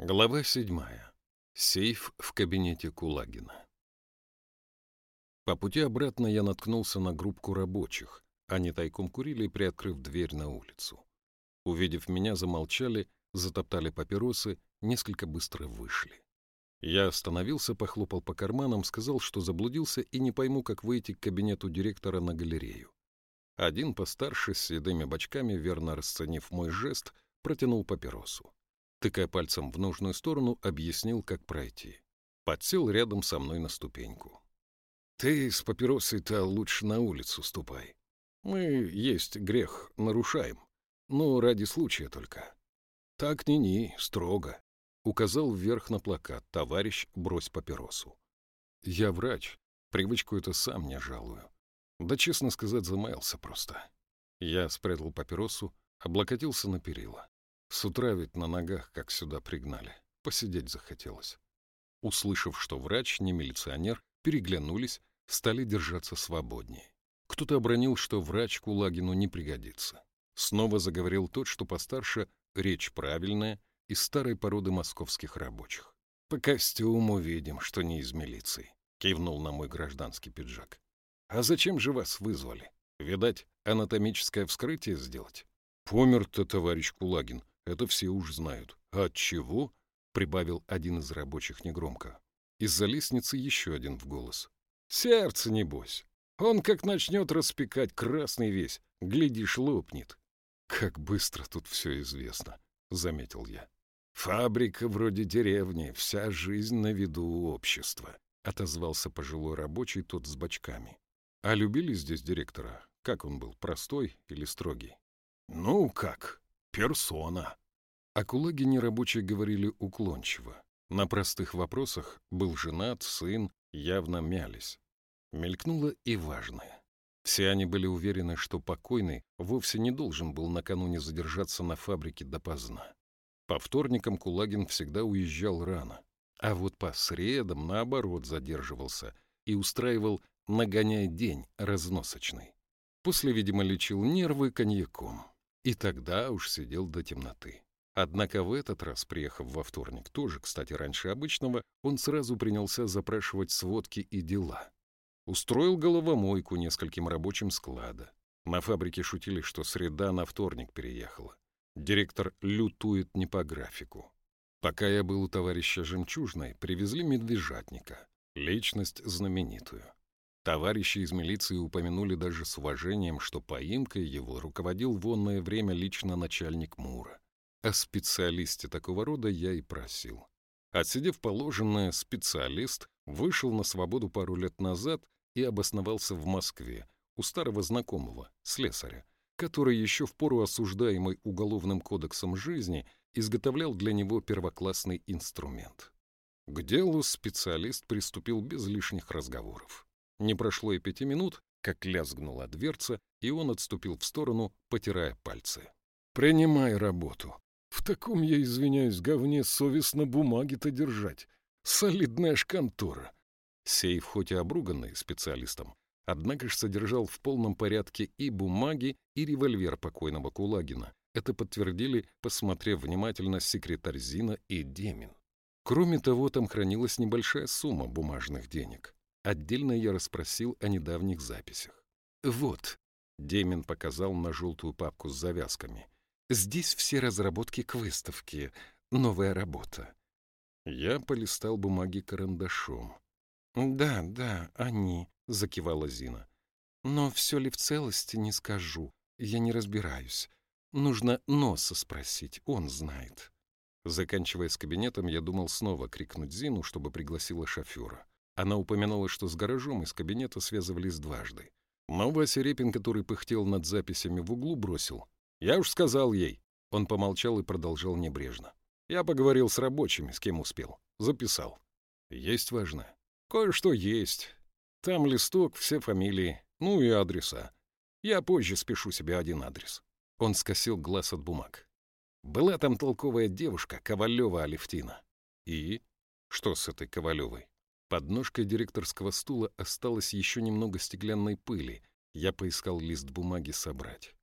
Глава седьмая. Сейф в кабинете Кулагина. По пути обратно я наткнулся на группку рабочих. Они тайком курили, приоткрыв дверь на улицу. Увидев меня, замолчали, затоптали папиросы, несколько быстро вышли. Я остановился, похлопал по карманам, сказал, что заблудился и не пойму, как выйти к кабинету директора на галерею. Один постарше, с седыми бочками, верно расценив мой жест, протянул папиросу тыкая пальцем в нужную сторону, объяснил, как пройти. Подсел рядом со мной на ступеньку. «Ты с папиросой-то лучше на улицу ступай. Мы есть грех нарушаем, но ради случая только. Так ни-ни, строго», — указал вверх на плакат «Товарищ, брось папиросу». «Я врач, привычку это сам не жалую. Да, честно сказать, замаялся просто». Я спрятал папиросу, облокотился на перила. С утра ведь на ногах, как сюда пригнали. Посидеть захотелось. Услышав, что врач, не милиционер, переглянулись, стали держаться свободнее. Кто-то обронил, что врач Кулагину не пригодится. Снова заговорил тот, что постарше, речь правильная, из старой породы московских рабочих. «По костюму видим, что не из милиции», — кивнул на мой гражданский пиджак. «А зачем же вас вызвали? Видать, анатомическое вскрытие сделать?» «Помер-то товарищ Кулагин, это все уж знают. А от чего? прибавил один из рабочих негромко. Из-за лестницы еще один в голос. Сердце, небось. Он как начнет распекать красный весь, глядишь, лопнет. Как быстро тут все известно, заметил я. Фабрика вроде деревни, вся жизнь на виду общества, отозвался пожилой рабочий тот с бочками. А любили здесь директора? Как он был, простой или строгий? Ну как, персона. О Кулагине рабочие говорили уклончиво. На простых вопросах был женат, сын, явно мялись. Мелькнуло и важное. Все они были уверены, что покойный вовсе не должен был накануне задержаться на фабрике допоздна. По вторникам Кулагин всегда уезжал рано, а вот по средам, наоборот, задерживался и устраивал «нагоняй день» разносочный. После, видимо, лечил нервы коньяком. И тогда уж сидел до темноты. Однако в этот раз, приехав во вторник, тоже, кстати, раньше обычного, он сразу принялся запрашивать сводки и дела. Устроил головомойку нескольким рабочим склада. На фабрике шутили, что среда на вторник переехала. Директор лютует не по графику. Пока я был у товарища Жемчужной, привезли медвежатника, личность знаменитую. Товарищи из милиции упомянули даже с уважением, что поимкой его руководил в онное время лично начальник Мура. О специалисте такого рода я и просил. Отсидев положенное, специалист вышел на свободу пару лет назад и обосновался в Москве у старого знакомого, слесаря, который еще в пору осуждаемой Уголовным кодексом жизни изготовлял для него первоклассный инструмент. К делу специалист приступил без лишних разговоров. Не прошло и пяти минут, как лязгнула дверца, и он отступил в сторону, потирая пальцы. «Принимай работу. В таком, я извиняюсь, говне совестно бумаги-то держать. Солидная ж контора». Сейф, хоть и обруганный специалистом, однако ж содержал в полном порядке и бумаги, и револьвер покойного Кулагина. Это подтвердили, посмотрев внимательно секретарь Зина и Демин. Кроме того, там хранилась небольшая сумма бумажных денег. Отдельно я расспросил о недавних записях. «Вот», — Демин показал на желтую папку с завязками, «здесь все разработки к выставке, новая работа». Я полистал бумаги карандашом. «Да, да, они», — закивала Зина. «Но все ли в целости, не скажу. Я не разбираюсь. Нужно Носа спросить, он знает». Заканчивая с кабинетом, я думал снова крикнуть Зину, чтобы пригласила шофера. Она упомянула, что с гаражом из кабинета связывались дважды. Но Вася Репин, который пыхтел над записями в углу, бросил. «Я уж сказал ей». Он помолчал и продолжал небрежно. «Я поговорил с рабочими, с кем успел. Записал». «Есть важное?» «Кое-что есть. Там листок, все фамилии, ну и адреса. Я позже спешу себе один адрес». Он скосил глаз от бумаг. «Была там толковая девушка, Ковалева Алевтина». «И? Что с этой Ковалевой?» Под ножкой директорского стула осталось еще немного стеклянной пыли. Я поискал лист бумаги собрать.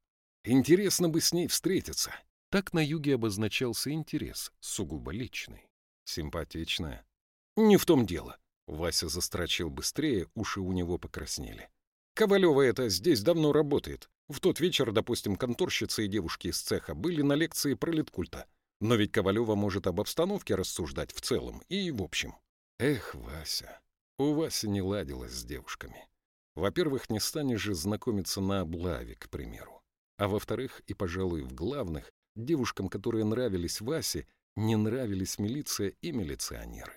Интересно бы с ней встретиться. Так на юге обозначался интерес, сугубо личный. Симпатичная. Не в том дело. Вася застрочил быстрее, уши у него покраснели. Ковалева это здесь давно работает. В тот вечер, допустим, конторщицы и девушки из цеха были на лекции про литкульта. Но ведь Ковалева может об обстановке рассуждать в целом и в общем. Эх, Вася, у Васи не ладилось с девушками. Во-первых, не станешь же знакомиться на облаве, к примеру. А во-вторых, и, пожалуй, в главных, девушкам, которые нравились Васе, не нравились милиция и милиционеры.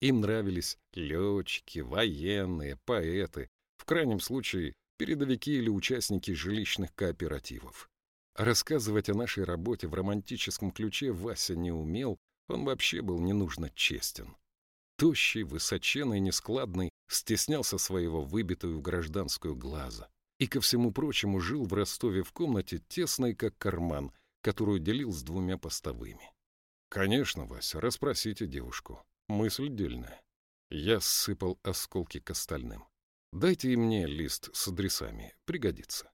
Им нравились летчики, военные, поэты, в крайнем случае передовики или участники жилищных кооперативов. Рассказывать о нашей работе в романтическом ключе Вася не умел, он вообще был ненужно честен. Тощий, высоченный, нескладный, стеснялся своего выбитую гражданскую глаза. И, ко всему прочему, жил в Ростове в комнате, тесной как карман, которую делил с двумя постовыми. «Конечно, Вася, расспросите девушку. Мысль дельная». Я сыпал осколки к остальным. «Дайте и мне лист с адресами, пригодится».